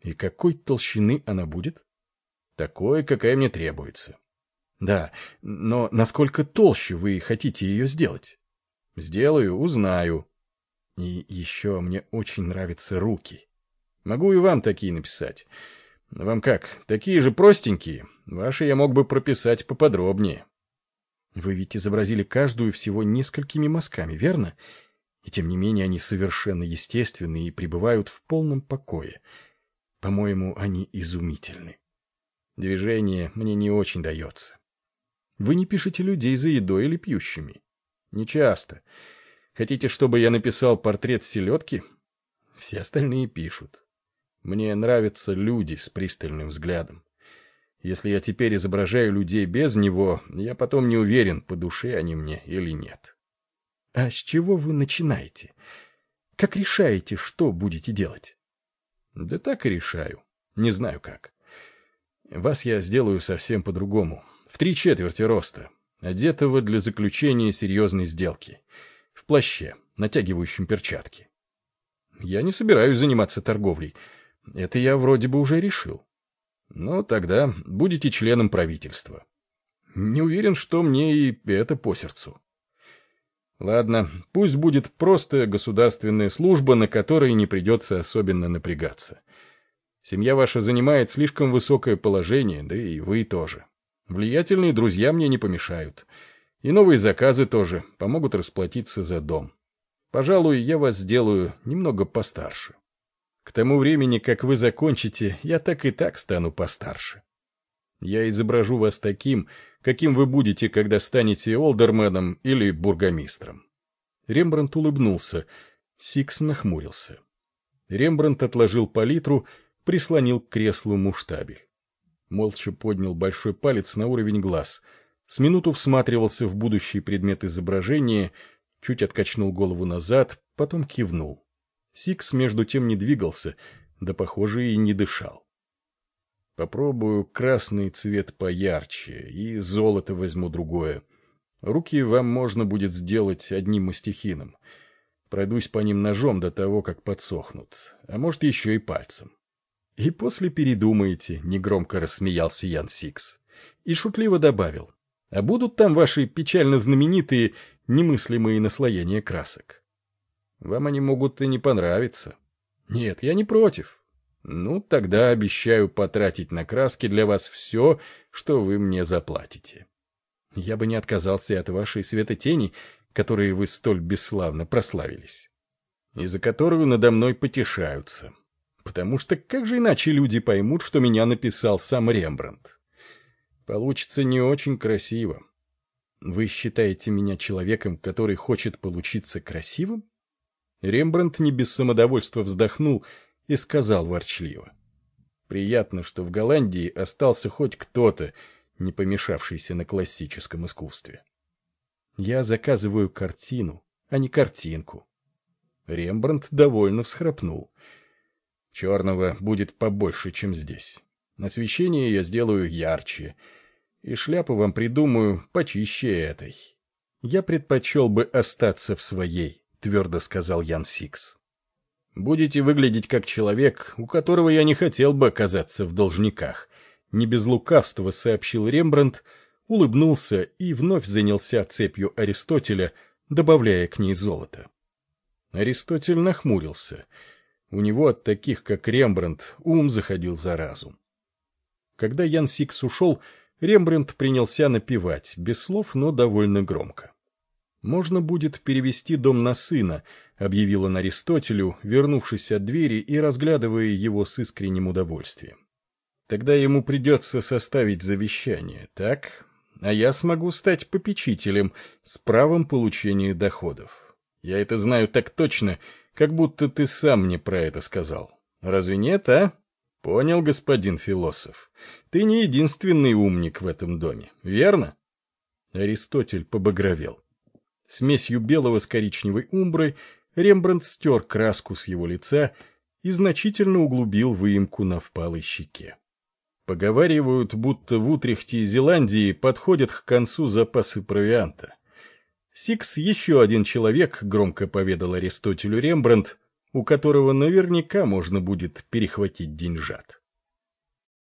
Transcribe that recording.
И какой толщины она будет? Такой, какая мне требуется. Да, но насколько толще вы хотите ее сделать? Сделаю, узнаю. И еще мне очень нравятся руки. Могу и вам такие написать. Вам как, такие же простенькие? Ваши я мог бы прописать поподробнее. Вы ведь изобразили каждую всего несколькими мазками, верно? И тем не менее они совершенно естественны и пребывают в полном покое. По-моему, они изумительны. Движение мне не очень дается. Вы не пишете людей за едой или пьющими? Не часто. Хотите, чтобы я написал портрет селедки? Все остальные пишут. Мне нравятся люди с пристальным взглядом. Если я теперь изображаю людей без него, я потом не уверен, по душе они мне или нет. А с чего вы начинаете? Как решаете, что будете делать? Да так и решаю. Не знаю как. Вас я сделаю совсем по-другому. В три четверти роста. Одетого для заключения серьезной сделки. В плаще, натягивающем перчатки. Я не собираюсь заниматься торговлей. Это я вроде бы уже решил. Но тогда будете членом правительства. Не уверен, что мне и это по сердцу. Ладно, пусть будет просто государственная служба, на которой не придется особенно напрягаться. Семья ваша занимает слишком высокое положение, да и вы тоже. Влиятельные друзья мне не помешают. И новые заказы тоже помогут расплатиться за дом. Пожалуй, я вас сделаю немного постарше. К тому времени, как вы закончите, я так и так стану постарше. Я изображу вас таким, каким вы будете, когда станете олдерменом или бургомистром. Рембрандт улыбнулся. Сикс нахмурился. Рембрандт отложил палитру, прислонил к креслу муштабель. Молча поднял большой палец на уровень глаз. С минуту всматривался в будущий предмет изображения, чуть откачнул голову назад, потом кивнул. Сикс между тем не двигался, да, похоже, и не дышал. Попробую красный цвет поярче, и золото возьму другое. Руки вам можно будет сделать одним мастихином. Пройдусь по ним ножом до того, как подсохнут, а может, еще и пальцем. И после передумаете, — негромко рассмеялся Ян Сикс. И шутливо добавил. А будут там ваши печально знаменитые немыслимые наслоения красок? Вам они могут и не понравиться. Нет, я не против. Ну, тогда обещаю потратить на краски для вас все, что вы мне заплатите. Я бы не отказался от вашей светотени, которые вы столь бесславно прославились. И за которую надо мной потешаются. Потому что как же иначе люди поймут, что меня написал сам Рембрандт? Получится не очень красиво. Вы считаете меня человеком, который хочет получиться красивым? Рембрандт не без самодовольства вздохнул и сказал ворчливо. Приятно, что в Голландии остался хоть кто-то, не помешавшийся на классическом искусстве. Я заказываю картину, а не картинку. Рембрандт довольно всхрапнул. Черного будет побольше, чем здесь. Освещение я сделаю ярче, и шляпу вам придумаю почище этой. Я предпочел бы остаться в своей. — твердо сказал Ян Сикс. «Будете выглядеть как человек, у которого я не хотел бы оказаться в должниках», — не без лукавства сообщил Рембрандт, улыбнулся и вновь занялся цепью Аристотеля, добавляя к ней золото. Аристотель нахмурился. У него от таких, как Рембрандт, ум заходил за разум. Когда Ян Сикс ушел, Рембрандт принялся напевать, без слов, но довольно громко. «Можно будет перевести дом на сына», — объявил он Аристотелю, вернувшись от двери и разглядывая его с искренним удовольствием. «Тогда ему придется составить завещание, так? А я смогу стать попечителем с правом получения доходов. Я это знаю так точно, как будто ты сам мне про это сказал. Разве нет, а? Понял, господин философ. Ты не единственный умник в этом доме, верно?» Аристотель побагровел. Смесью белого с коричневой умброй Рембрандт стер краску с его лица и значительно углубил выемку на впалой щеке. Поговаривают, будто в Утрехте и Зеландии подходят к концу запасы провианта. Сикс еще один человек, громко поведал Аристотелю Рембрандт, у которого наверняка можно будет перехватить деньжат.